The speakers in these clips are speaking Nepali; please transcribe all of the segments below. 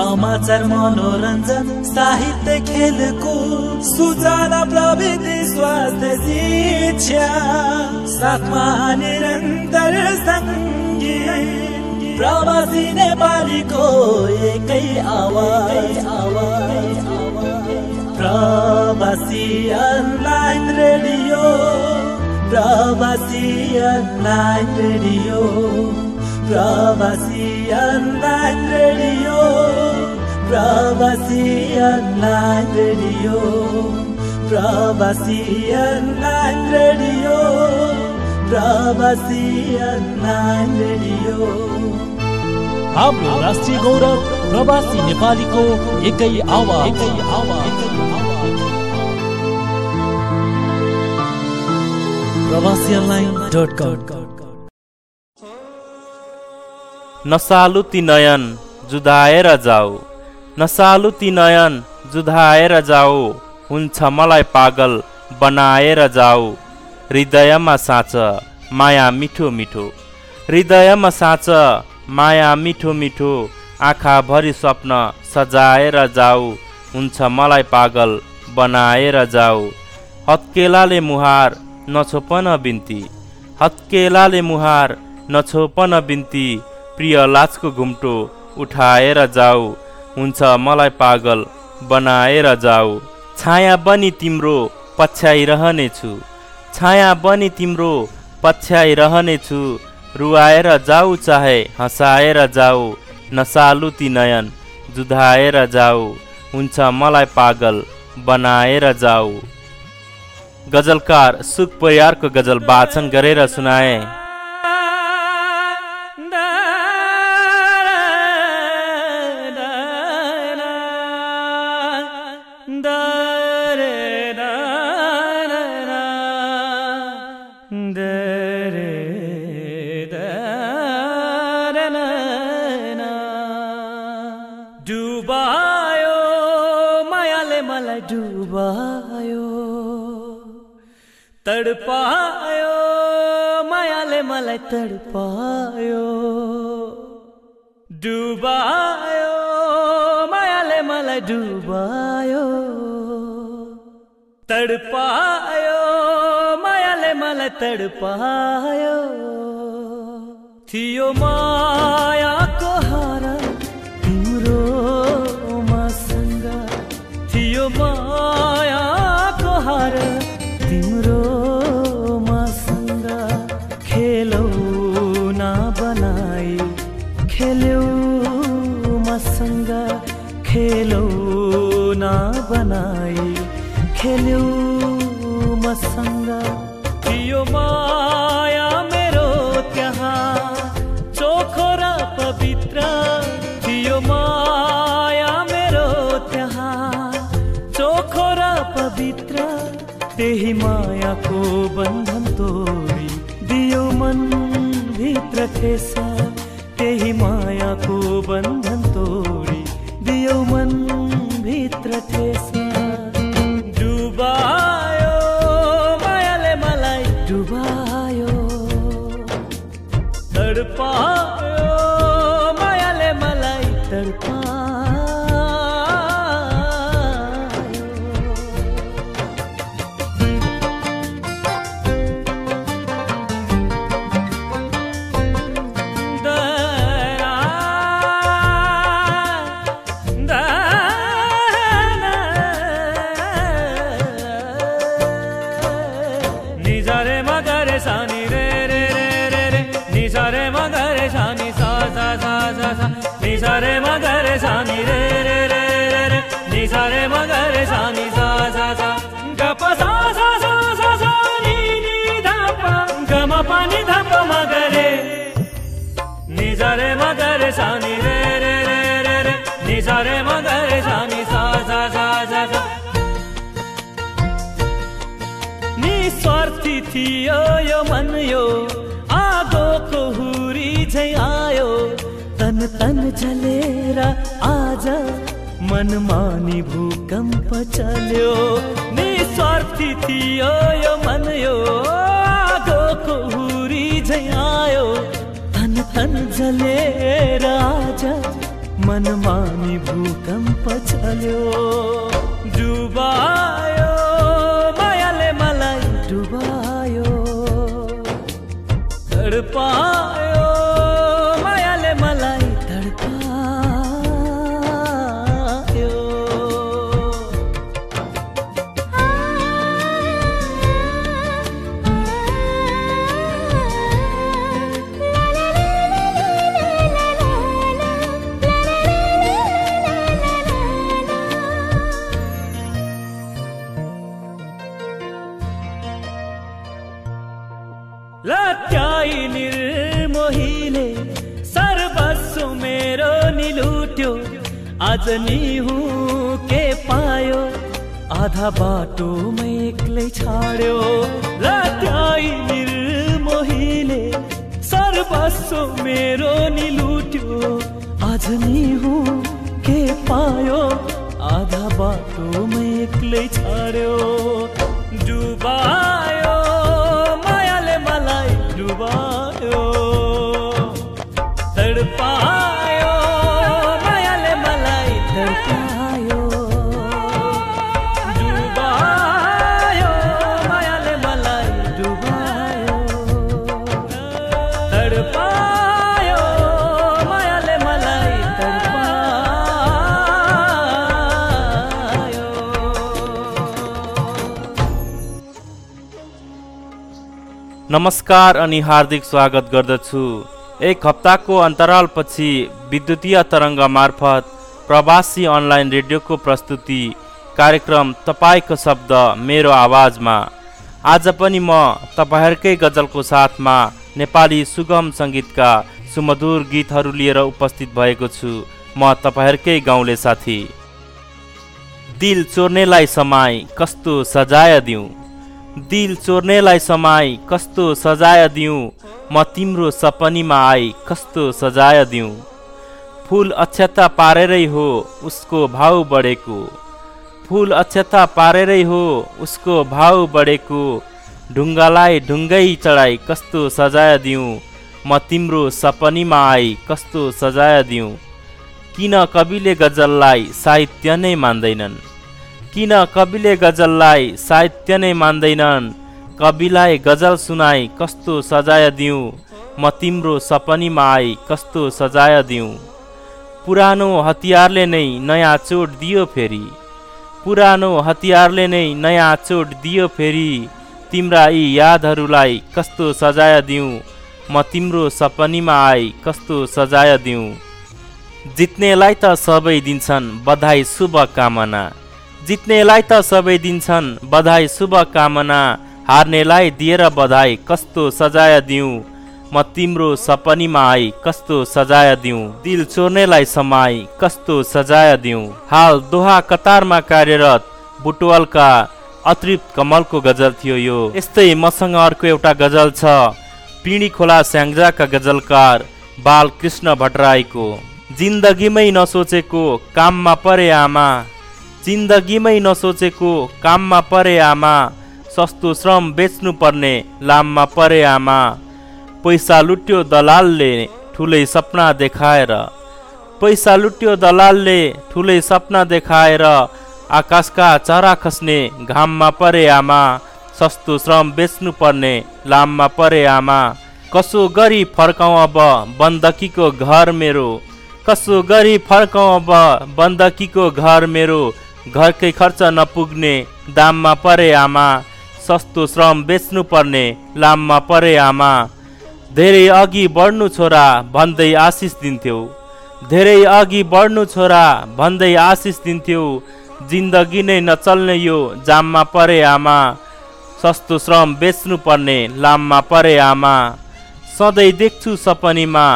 समाचार मनोरञ्जन साहित्य खेलको सूचना प्रविधि स्वास्थ्य शिक्षा साथमा निरन्तर सङ्गीत प्रवासी नेपालीको एकै आवाज आवाज। Prabasi online radio Prabasi online radio Prabasi online radio Prabasi online radio Prabasi online radio Prabasi online radio हाम्रो राष्ट्रिय गौरव प्रवासी नेपालीको एकै आवाज एकै आवाज प्रवासी अनलाइन डट कम नसालु ती नयन जुधाएर जाऊ। नसालु ती नयन जुधाएर जाऊ। हुन्छ मलाई पागल बनाएर जाऊ। हृदयमा साँच माया मिठो मिठो। हृदयमा साँच माया मिठो मिठो। आँखाभरि स्वप्न सजाएर जाऊ। हुन्छ मलाई पागल बनाएर जाऊ। हत्केलाले मुहार नछोपन बिन्ती। हत्केलाले मुहार नछोपन बिन्ती। प्रिय लाजको घुम्टो उठाएर जाऊ। हुन्छ मलाई पागल बनाएर जाऊ। छाया बनी तिम्रो पछ्याइरहनेछु। छाया बनी तिम्रो पछ्याइरहनेछु। रुवाएर जाऊ चाहे हँसाएर जाऊ। नसालु ती नयन जुधाएर जाऊ। हुन्छ मलाई पागल बनाएर जाऊ। गजलकार सुख परियारको गजल वाचन गरेर सुनाए। तडपायो। थियो मायाको हार तिम्रो मसँग थियो मायाको हार तिम्रो मसँग खेलौ बनाई खेल्यौ मसँग खेलौ बनाई खेल्यौ मसँग माया मेरो त्यहाँ। चोखो पवित्र थियो माया मेरो त्यहाँ। चोखो पवित्र त्यही मायाको बन्धन तोडी दियो मन भित्र ठेस त्यही मायाको बन्धन तोडी दियो मन भित्र ठेस सा सा सा। नी सा रे म ग रे सा नी रे रे रे रे। नी सा रे म सा सा सा। सा सा सा सा सा सा, नी नी धा प ग म प नी सा रे म रे रे रे रे रे। नी सा रे म सा सा सा सा सा। नी स्वार्थी थी यो यो मन यो। आगो को हुरी झया। तन जलेर आज मनमानी भूकम्प चल्यो। निस्वार्थी थियो यो मन यो आगोको हुरी झै आयो तन तन जलेर आज मनमानी भूकम्प चल्यो। डुबायो मायाले मलाई डुबायो। तडपायो। आज नि हुँ के पायो? आधा बाटोमा एक्लै छाड्यो। निर्मोहीले सर्वस्व मेरो निलुट्यो। आज नि हुँ के पायो? नमस्कार अनि हार्दिक स्वागत गर्दछु। एक हप्ताको अन्तरालपछि विद्युतीय तरङ्ग मार्फत प्रवासी अनलाइन रेडियोको प्रस्तुति कार्यक्रम तपाईँको शब्द मेरो आवाजमा। आज पनि म तपाईँहरूकै गजलको साथमा नेपाली सुगम सङ्गीतका सुमधुर गीतहरू लिएर उपस्थित भएको छु। म तपाईँहरूकै गाउँले साथी। दिल चोर्नेलाई समाई कस्तो सजाय दिउँ दिल चोर्नेलाई समाई कस्तो सजाय दिउँ म तिम्रो सपनीमा आई कस्तो सजाय दिउँ फुल अक्षता पारेरै हो उसको भाउ बढेको। फुल अक्षता पारेरै हो उसको भाउ बढेको। ढुङ्गालाई ढुङ्गै चढाई कस्तो सजाय दिउँ म तिम्रो सपनीमा आई कस्तो सजाय दिउँ किन कविले गजललाई साहित्य नै मान्दैनन्? किन कविले गजललाई साहित्य नै मान्दैनन्? कविलाई गजल सुनाई कस्तो सजाय दिउँ म तिम्रो सपनीमा आई कस्तो सजाय दिउँ पुरानो हतियारले नै नयाँ चोट दियो फेरि। पुरानो हतियारले नै नयाँ चोट दियो फेरि। तिम्रा यी यादहरूलाई कस्तो सजाय दिउँ म तिम्रो सपनीमा आई कस्तो सजाय दिउँ जित्नेलाई त सबै दिन्छन् बधाई शुभकामना। जित्नेलाई त सबै दिन्छन्। बधाई शुभकामना। हार्नेलाई दिएर बधाई कस्तो सजाय दिउँ म तिम्रो सपनीमा आई कस्तो सजाय दिउँ दिल चोर्नेलाई समाई कस्तो सजाय दिउँ हाल दोहा कतारमा कार्यरत बुटवलका अतृप्त कमलको गजल थियो यो। यस्तै मसँग अर्को एउटा गजल छ पिँढी खोला स्याङ्जाका गजलकार बालकृष्ण भट्टराईको। जिन्दगीमै नसोचेको काममा परे आमा। जिन्दगीमै नसोचेको काममा परे आमा सस्तो श्रम बेच्नु पर्ने लाममा परे आमा। पैसा लुट्यो दलालले ठुलै सपना देखाएर पैसा लुट्यो दलालले ठुलै सपना देखाएर आकाशका चरा खस्ने घाममा परे आमा सस्तो श्रम बेच्नु पर्ने लाममा परे आमा। कसो गरी फर्काउँ अब बन्दकीको घर मेरो? कसो गरी फर्काउँ अब बन्दकीको घर मेरो? घरकै खर्च नपुग्ने दाममा परे आमा सस्तो श्रम बेच्नु पर्ने लाममा परे आमा। धेरै अघि बढ्नु छोरा भन्दै आशिष दिन्थ्यौ। धेरै अघि बढ्नु छोरा भन्दै आशिष दिन्थ्यौ। जिन्दगी नै नचल्ने यो जाममा परे आमा। सस्तो श्रम बेच्नु पर्ने लाममा परे आमा। सधैँ देख्छु सपनीमा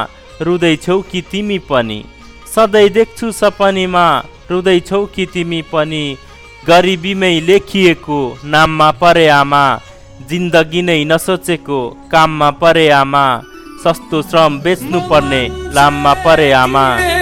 रुँदैछौ कि तिमी पनि। सधैँ देख्छु सपनीमा रुँदैछौ कि तिमी पनि गरिबीमै लेखिएको नाममा परे आमा जिन्दगी नै नसोचेको काममा परे आमा सस्तो श्रम बेच्नु पर्ने लाममा परे आमा।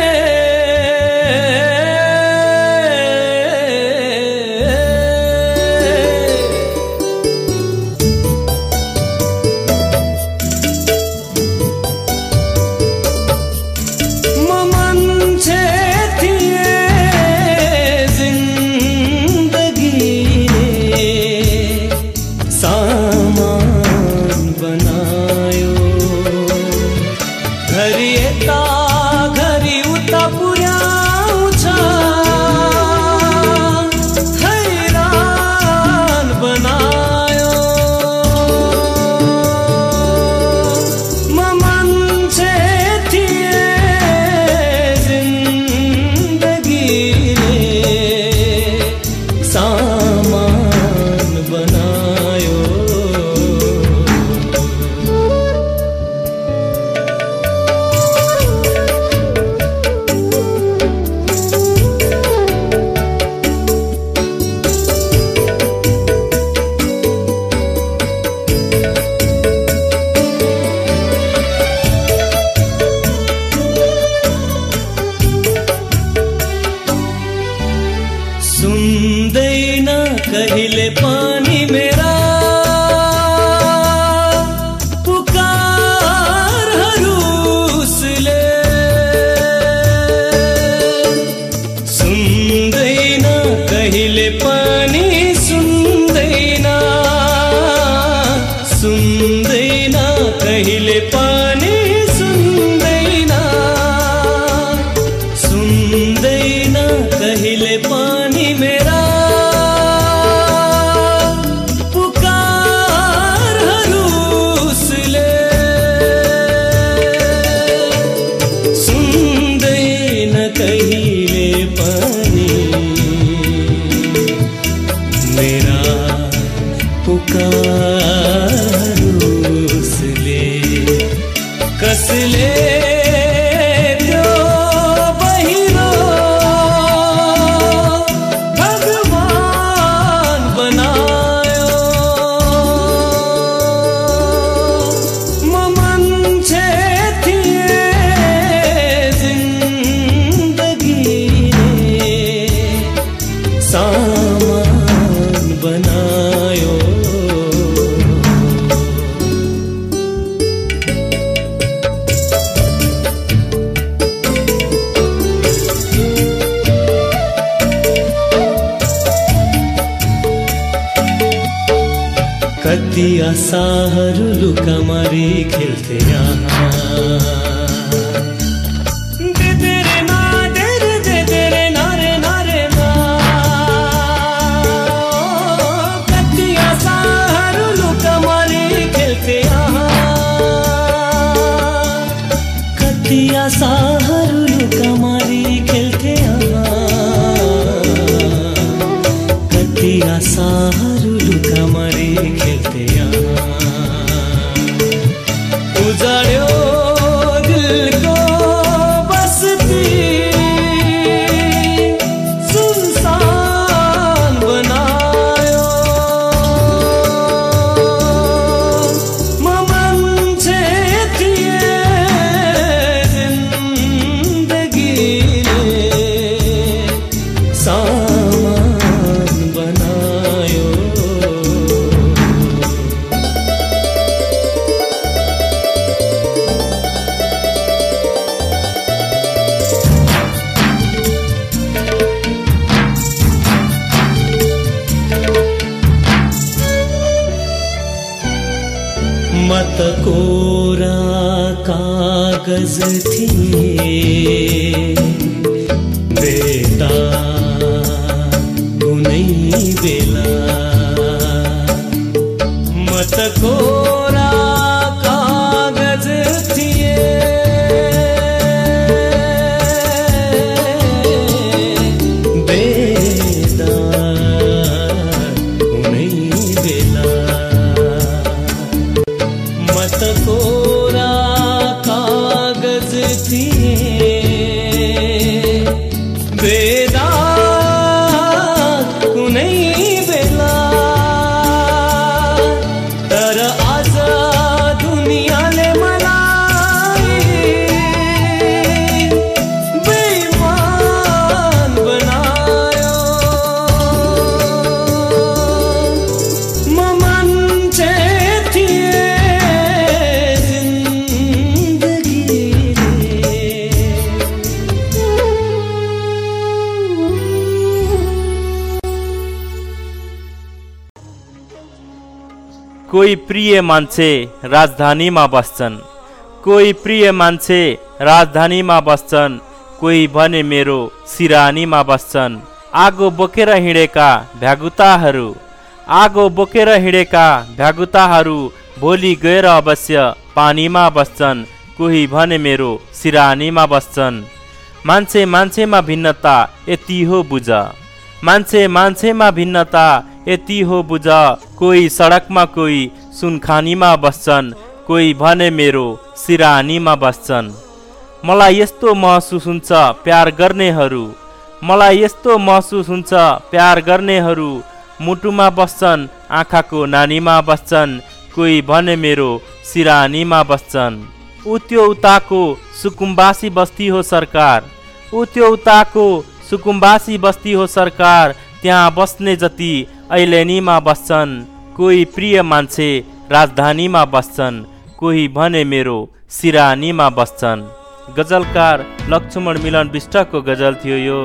कोही प्रिय मान्छे राजधानीमा बस्छन्। कोही प्रिय मान्छे राजधानीमा बस्छन्। कोही भने मेरो सिरानीमा बस्छन्। आगो बोकेर हिँडेका भ्यागुताहरू आगो बोकेर हिँडेका भ्यागुताहरू भोलि गएर अवश्य पानीमा बस्छन्। कोही भने मेरो सिरानीमा बस्छन्। मान्छे मान्छेमा भिन्नता यति हो बुझ। मान्छे मान्छेमा भिन्नता यति हो बुझ कोही सडकमा कोही सुनखानीमा बस्छन् कोही भने मेरो सिरानीमा बस्छन्। मलाई यस्तो महसुस हुन्छ प्यार गर्नेहरू मलाई यस्तो महसुस हुन्छ प्यार गर्नेहरू मुटुमा बस्छन् आँखाको नानीमा बस्छन् कोही भने मेरो सिरानीमा बस्छन्। ऊ त्यो उताको सुकुम्बासी बस्ती हो सरकार ऊ त्यो उताको सुकुम्बासी बस्ती हो सरकार त्यहाँ बस्ने जति ऐलेनीमा बस्छन् कोही प्रिय मान्छे राजधानीमा बस्छन् कोही भने मेरो सिरानीमा बस्छन्। गजलकार लक्ष्मण मिलन विष्टको गजल थियो यो।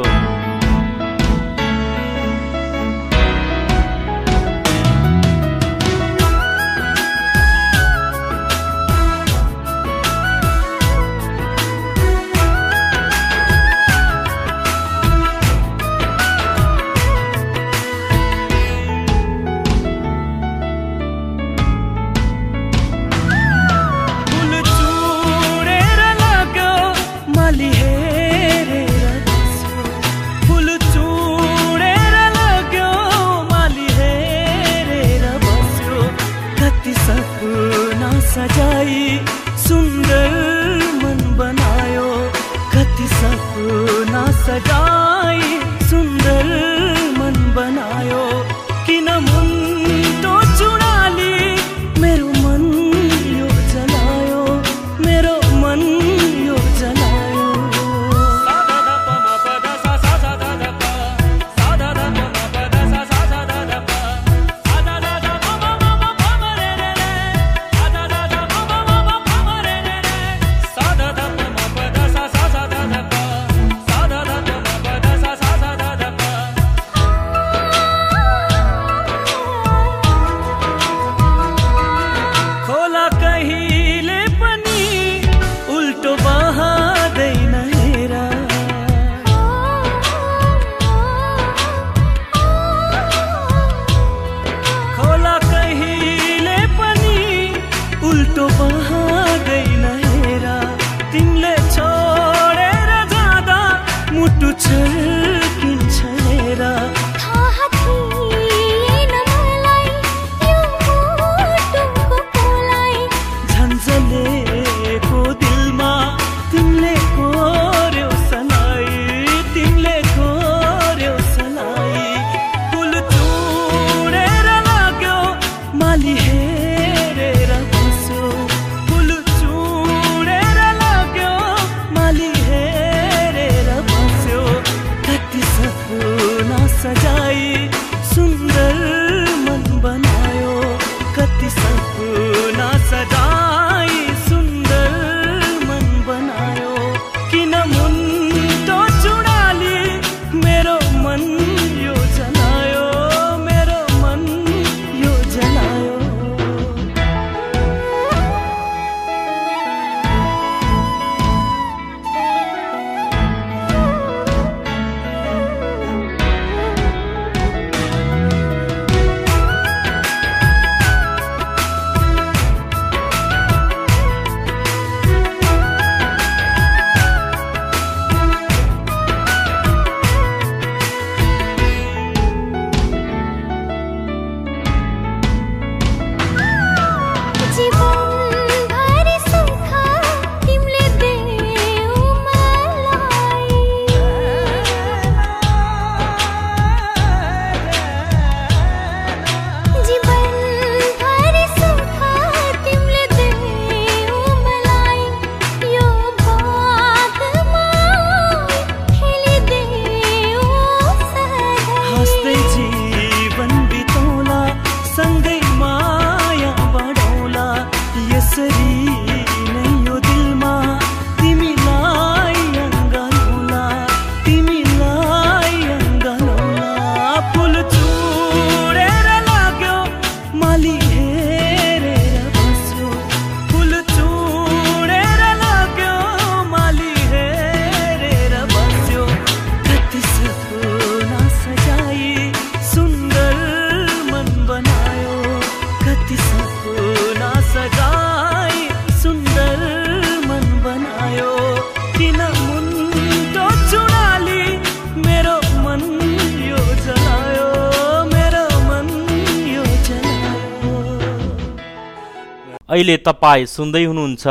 अहिले तपाईँ सुन्दै हुनुहुन्छ।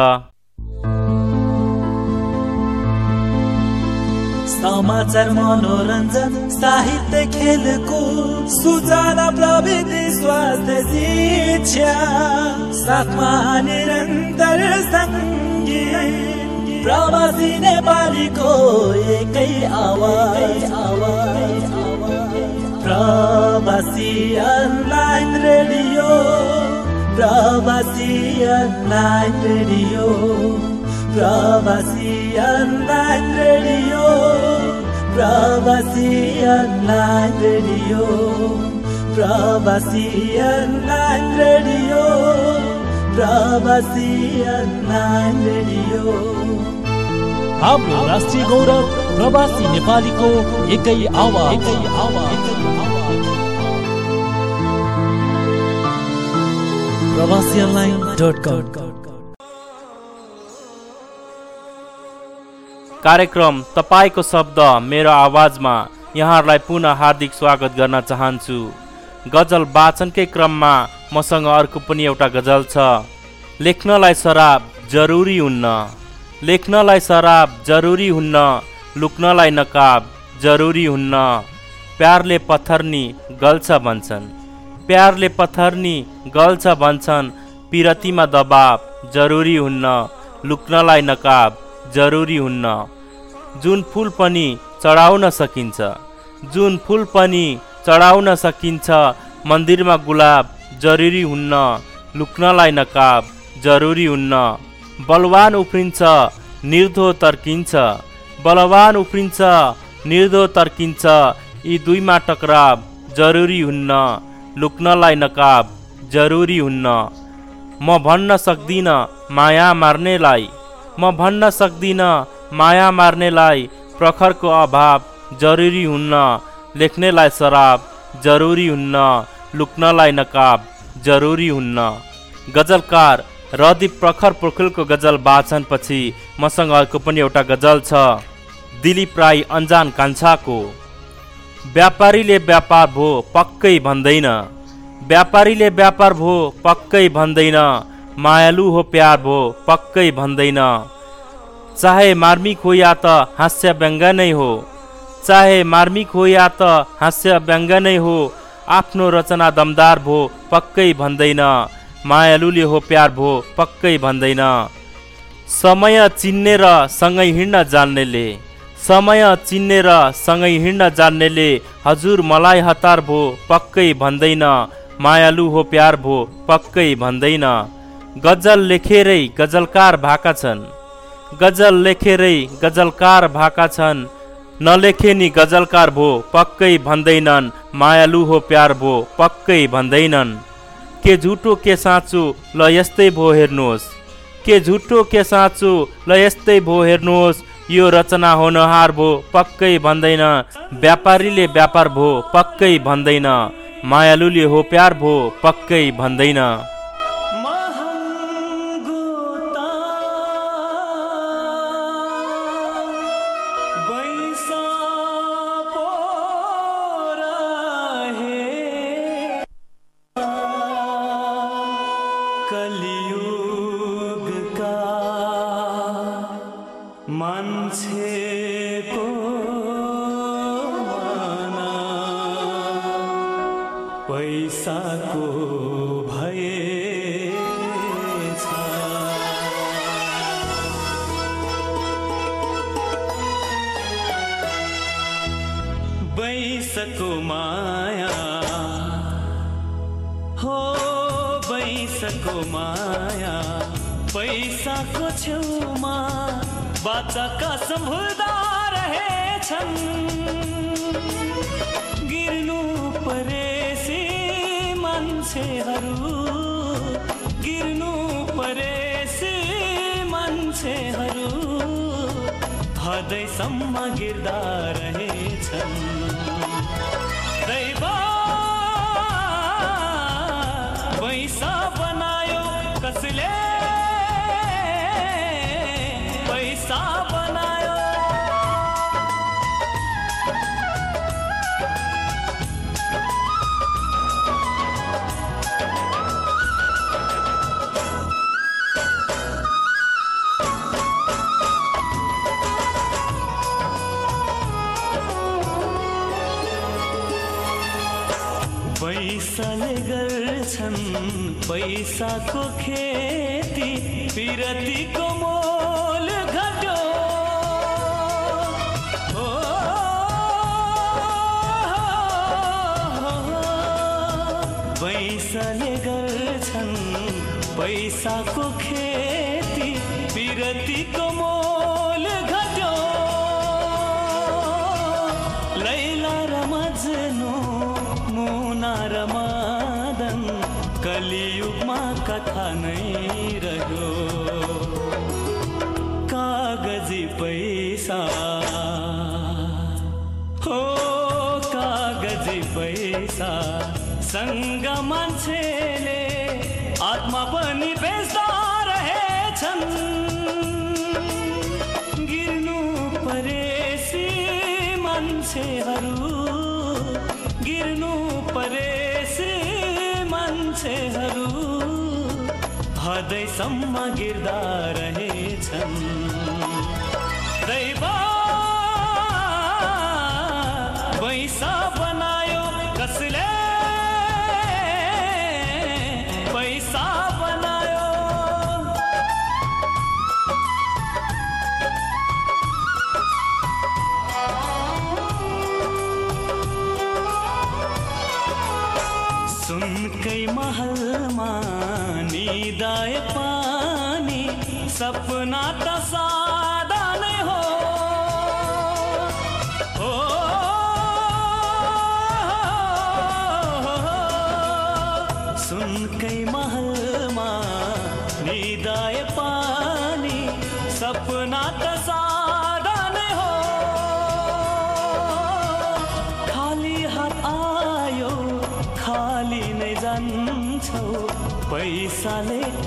समाचार मनोरञ्जन साहित्य खेलको सूचना प्रविधि स्वास्थ्य शिक्षा साथमा निरन्तर सङ्गीत प्रवासी नेपालीको एकै आवाज। आवाज Prabasi online radio. Prabasi online radio Prabasi online radio Prabasi online radio Prabasi online radio Prabasi online radio. हाम्रो राष्ट्रिय गौरव प्रवासी नेपालीको एकै आवाज एकै आवाज। कार्यक्रम तपाईँको शब्द मेरो आवाजमा यहाँहरूलाई पुनः हार्दिक स्वागत गर्न चाहन्छु। गजल वाचनकै क्रममा मसँग अर्को पनि एउटा गजल छ। लेख्नलाई शराब जरुरी हुन्न। लेख्नलाई शराब जरुरी हुन्न। लुक्नलाई नकाब जरुरी हुन्न। प्यारले पत्थर्नी गल्छ भन्छन्। प्यारले पत्थर्नी गल्छ भन्छन् पिरतीमा दबाब जरुरी हुन्न। लुक्नलाई नकाब जरुरी हुन्न। जुन फुल पनि चढाउन सकिन्छ जुन फुल पनि चढाउन सकिन्छ मन्दिरमा गुलाब जरुरी हुन्न। लुक्नलाई नकाब जरुरी हुन्न। बलवान उफ्रिन्छ निर्धो तर्किन्छ। बलवान उफ्रिन्छ निर्धो तर्किन्छ। यी दुईमा टकराव जरुरी हुन्न। लुक्नलाई नकाब जरुरी हुन्न। म भन्न सक्दिनँ माया मार्नेलाई म भन्न सक्दिनँ माया मार्नेलाई प्रखरको अभाव जरुरी हुन्न। लेख्नेलाई शराब जरुरी हुन्न। लुक्नलाई नकाब जरुरी हुन्न। गजलकार रदीप प्रखर पोखरेलको गजल वाचनपछि मसँग अर्को पनि एउटा गजल छ दिलीप राई अन्जान कान्छाको। व्यापारीले व्यापार भो पक्कै भन्दैन। व्यापारीले व्यापार भो पक्कै भन्दैन। मायालु हो प्यार भो पक्कै भन्दैन। चाहे मार्मिक हो या त हास्य व्यङ्ग नै हो। चाहे मार्मिक हो या त हास्य व्यङ्ग नै हो आफ्नो रचना दमदार भो पक्कै भन्दैन। मायालुले हो प्यार भो पक्कै भन्दैन। समय चिन्ने र सँगै हिँड्न जान्नेले। समय चिन्ने र सँगै हिँड्न जान्नेले हजुर मलाई हतार भो पक्कै भन्दैन। मायालु हो प्यार भो पक्कै भन्दैन। गजल लेखेरै गजलकार भएका छन्। गजल लेखेरै गजलकार भएका छन्। नलेखे नि गजलकार भो पक्कै भन्दैनन्। मायालु हो प्यार भो पक्कै भन्दैनन्। के झुटो के साँचो ल यस्तै भो हेर्नुहोस्। के झुटो के साँचो ल यस्तै भो हेर्नुहोस्। यो रचना होनहार भो पक्कै भन्दैन। व्यापारीले व्यापार भो पक्कै भन्दैन। मायालुले हो प्यार भो पक्कै भन्दैन। पैसाले गर्छन् पैसाको खेती पिरतीको मोल घट्यो हो, पैसाले गर्छन् पैसाको खेती सँग मान्छेले आत्मा पनि बेच्दा रहेछन्। गिर्नु परेसी मान्छेहरू गिर्नु परेसी मान्छेहरू हदैसम्म गिर्दा रहेछन्।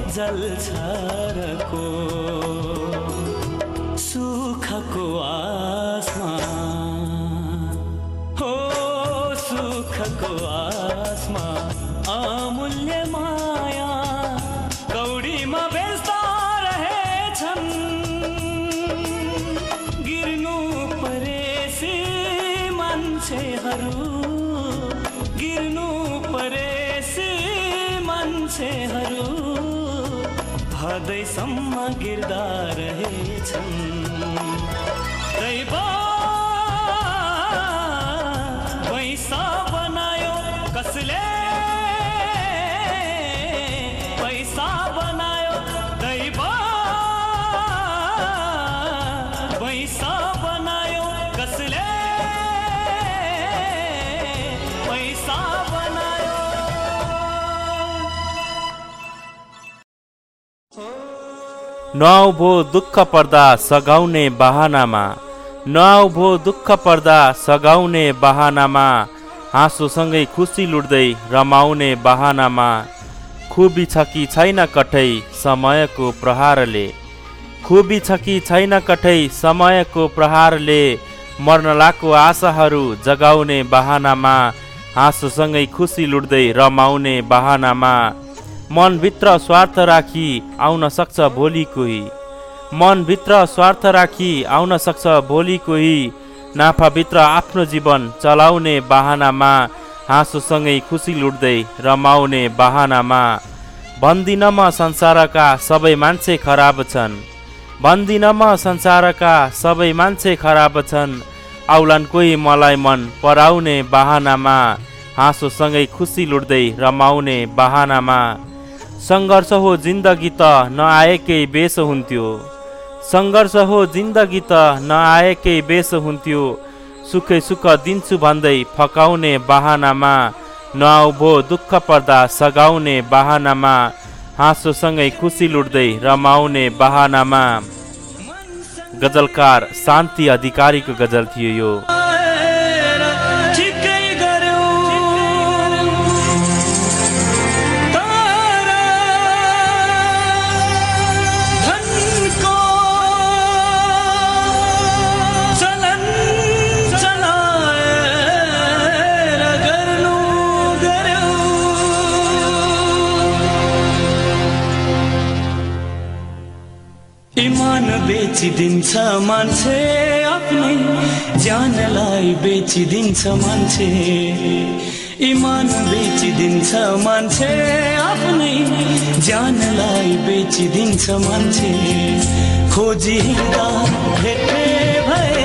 पैसाले जल्छ रको सुखको आसमा हो सुखको आसमा अमूल्य माया, कौडीमा बेच्दा रहेछन्। गिर्नु परेसी मान्छेहरू, गिर्नु हदैसम्म गिर्दा रहेछन्। नआउ भो दुःख पर्दा सघाउने बहानामा नआउ भो दुःख पर्दा सघाउने बहानामा हाँसोसँगै खुसी लुट्दै रमाउने बहानामा खुबी छ कि छैन कठै समयको प्रहारले? खुबी छ कि छैन कठै समयको प्रहारले मर्न लाको आशाहरू जगाउने बहानामा हाँसोसँगै खुसी लुट्दै रमाउने बहानामा मनभित्र स्वार्थ राखी आउन सक्छ भोलि कोही। मनभित्र स्वार्थ राखी आउन सक्छ भोलि कोही। नाफाभित्र आफ्नो जीवन चलाउने बहानामा हाँसोसँगै खुसी लुट्दै रमाउने बहानामा। भन्दिन म संसारका सबै मान्छे खराब छन्। भन्दिन म संसारका सबै मान्छे खराब छन्। आउलान् कोही मलाई मन पराउने बहानामा हाँसोसँगै खुसी लुट्दै रमाउने बहानामा। सङ्घर्ष हो जिन्दगी त नआएकै बेस हुन्थ्यो। सङ्घर्ष हो जिन्दगी त नआएकै बेस हुन्थ्यो। सुखै सुख दिन्छु भन्दै फकाउने बहानामा नआउ भो दुःख पर्दा सघाउने बहानामा हाँसोसँगै खुसी लुट्दै रमाउने बहानामा। गजलकार शान्ति अधिकारीको गजल थियो यो। बेचिदिन्छ मान्छे आफ्नै ज्यानलाई बेचिदिन्छ मान्छे। इमान बेचिदिन्छ मान्छे आफ्नै ज्यानलाई बेचिदिन्छ मान्छे। खोजी भेटे भए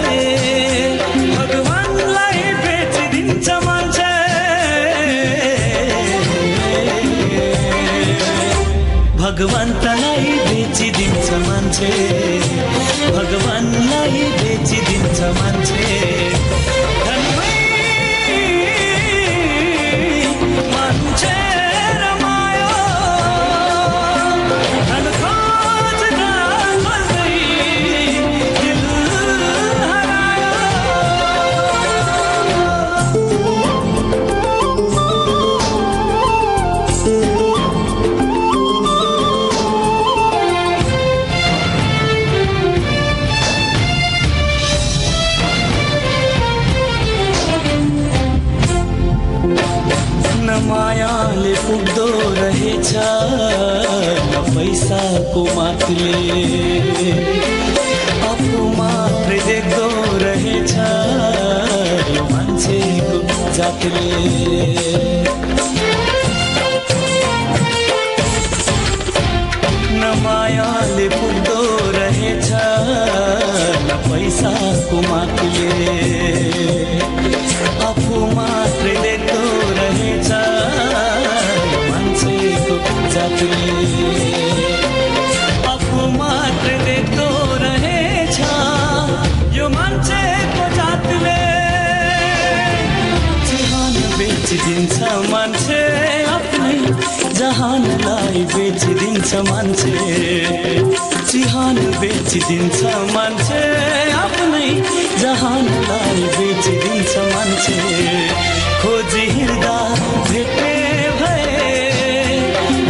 भगवानलाई बेचिदिन्छ मान्छे। भगवन्तलाई बेचिदिन्छ मान्छे। मान्छे। पैसाको मातले। आफू मात्रै देख्दो रहेछ मान्छेको जातले। मायाले पुग्दो रहेछ न पैसाको मातले। आफू मात्रै देख्दो रहेछ मान्छेको जातले। मान्छे चिहान बेचिदिन्छ मान्छे आफ्नै जहानलाई बेचिदिन्छ मान्छे। खोजी हिँड्दा भेटे भए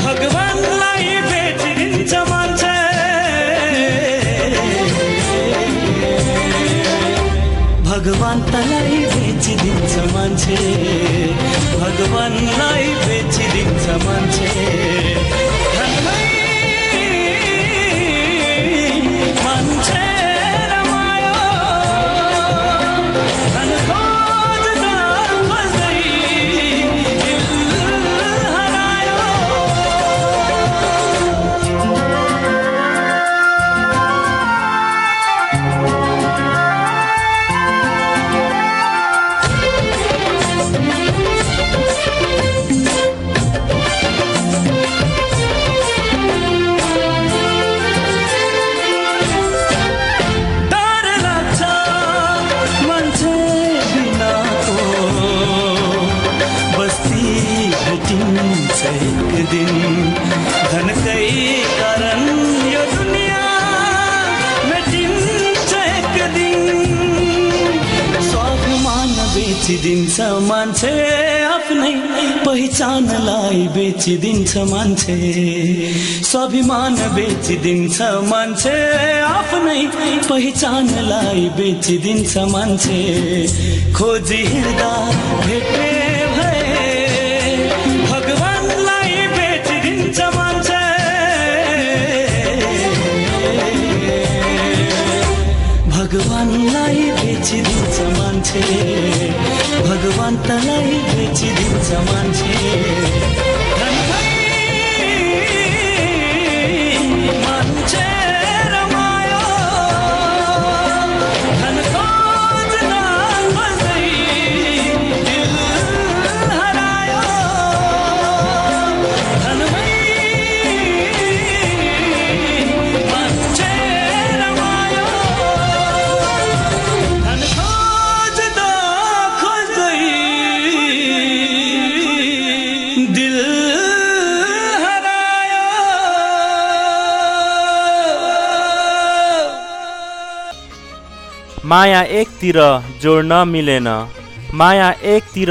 भगवानलाई बेचिदिन्छ मान्छे। भगवन्तलाई बेचिदिन्छ मान्छे भगवानलाई बेचिदिन्छ मान्छे। पहिचानलाई बेचिदिन्छ मान्छे। स्वाभिमान बेचिदिन्छ मान्छे। आफ्नै पहिचानलाई बेचिदिन्छ मान्छे। खोजी हिँड्दा भेटे भगवन्तलाई बेचिदिन्छ मान्छे। माया एकतिर जोड्न मिलेन। माया एकतिर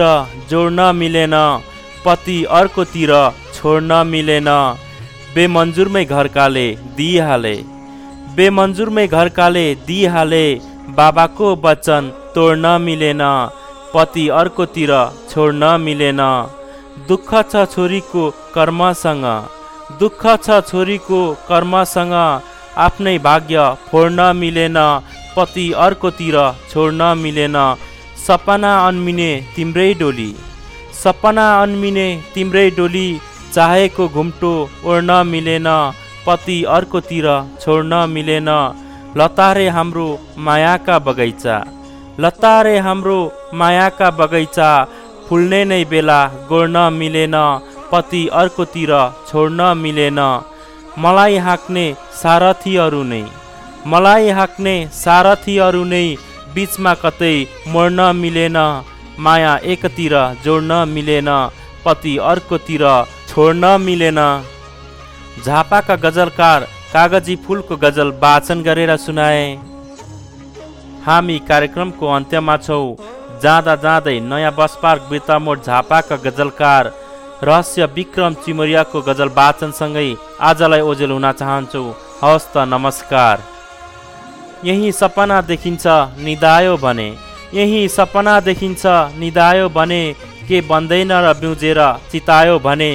जोड्न मिलेन। पति अर्कोतिर छोड्न मिलेन। बेमन्जुरमै घरकाले दिइहाले। बेमन्जुरमै घरकाले दिइहाले। बाबाको वचन तोड्न मिलेन। पति अर्कोतिर छोड्न मिलेन। दुःख छ छोरीको कर्मसँग। दुःख छ छोरीको कर्मसँग। आफ्नै भाग्य फोड्न मिलेन। पति अर्कोतिर छोड्न मिलेन सपना अन्मिने तिम्रै डोली। सपना अन्मिने तिम्रै डोली चाहेको घुम्टो ओढ्न मिलेन। पति अर्कोतिर छोड्न मिलेन लतारे हाम्रो मायाका बगैँचा। लतारे हाम्रो मायाका बगैँचा। फुल्ने नै बेला गोड्न मिलेन पति अर्कोतिर छोड्न मिलेन मलाई हाँक्ने सारथीहरू नै मलाई हाँक्ने सारथीहरू नै बिचमा कतै मोड्न मिलेन माया एकतिर जोड्न मिलेन पति अर्कोतिर छोड्न मिलेन। झापाका गजलकार कागजी फुलको गजल वाचन गरेर सुनाए। हामी कार्यक्रमको अन्त्यमा छौँ। जाँदा जाँदै नयाँ बस पार्क बिर्तामोड झापाका गजलकार रहस्य विक्रम चिमरियाको गजल वाचनसँगै आजलाई ओजेल हुन चाहन्छौ। हवस् त नमस्कार। यही सपना देखिन्छ निदायो भने। यही सपना देखिन्छ निदायो भने के बन्दैन र बिउजेर चितायो भने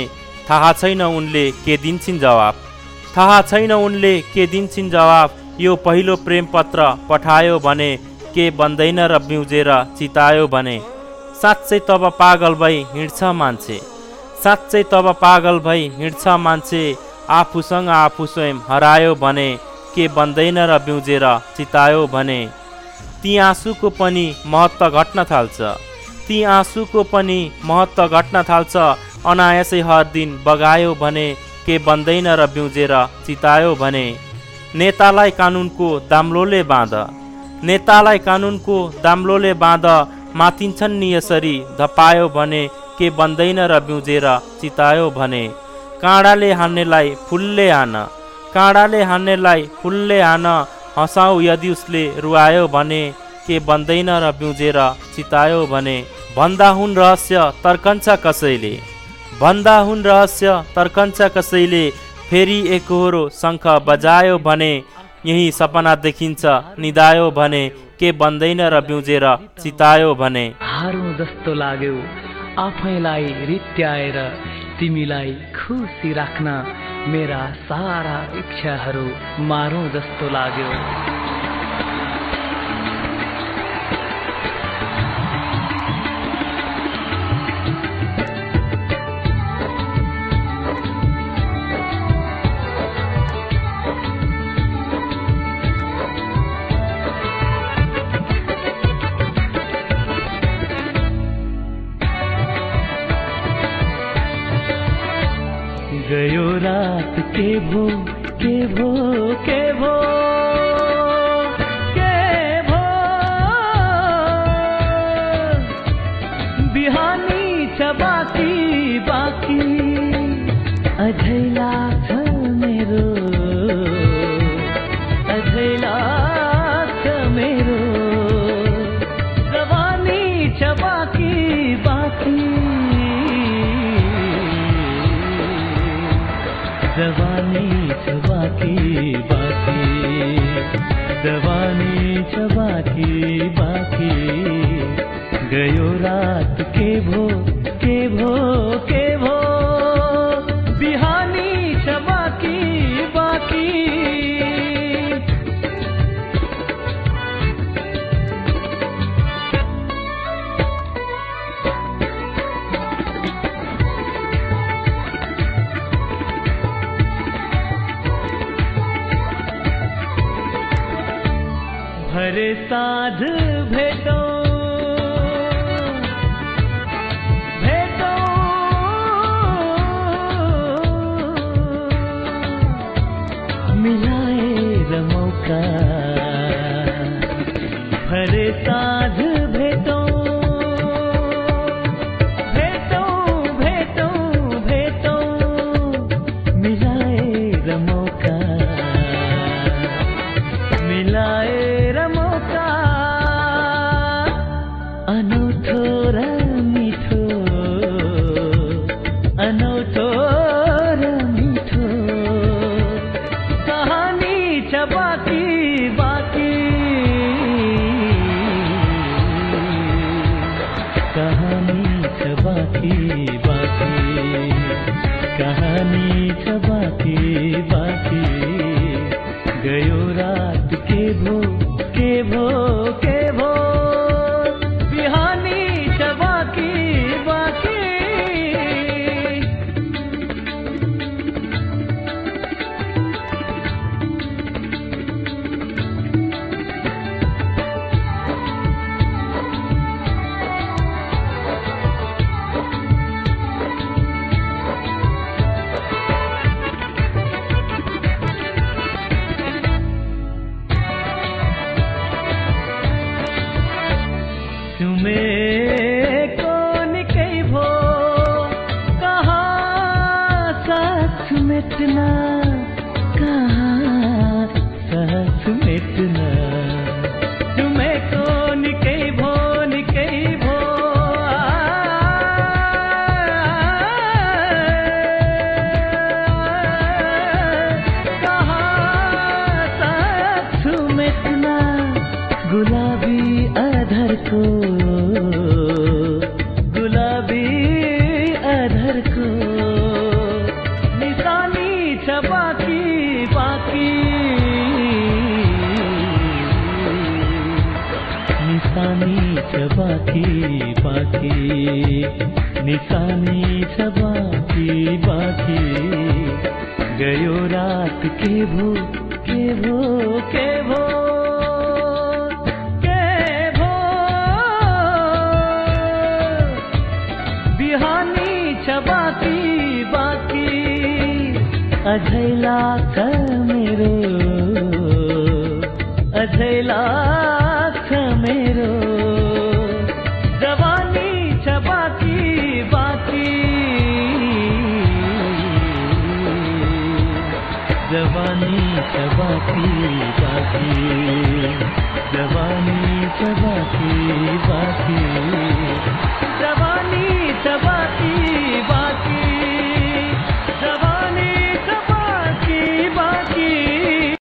थाहा छैन उनले के दिन्छन् जवाब थाहा छैन उनले के दिन्छन् जवाब यो पहिलो प्रेम पत्र पठायो भने के बन्दैन र बिउजेर चितायो भने। साँच्चै तब पागल भई हिँड्छ मान्छे। साँच्चै तब पागल भई हिँड्छ मान्छे आफूसँग आफू स्वयं हरायो भने के बन्दैन र बिउजेर चितायो भने ती आँसुको पनि महत्त्व घट्न थाल्छ। ती आँसुको पनि महत्त्व घट्न थाल्छ। अनायासै हर दिन बगायो भने के बन्दैन र बिउजेर चितायो भने नेतालाई कानुनको दाम्लोले बाँध। नेतालाई कानुनको दाम्लोले बाँध माथिन्छन् नि यसरी धपायो भने के बन्दैन र बिउजेर चितायो भने काँडाले हान्नेलाई फुलले हान। काँडाले हान्नेलाई फुलले हान हँसाउ यदि उसले रुवायो भने के बन्दैन र बिउजेर चितायो भने। भन्दा हुन् रहस्य तर्कन्छ कसैले। भन्दा हुन् रहस्य तर्कन्छ कसैले। फेरि एकहोरो शङ्ख बजायो भने यही सपना देखिन्छ निदायो भने के बन्दैन र बिउजेर चितायो भने। हारौँ जस्तो लाग्यो आफैलाई रित्याएर तिमीलाई खुसी राख्न। मेरा सारा इच्छाहरू मारौँ जस्तो लाग्यो। रात के भो के भो के भो I know.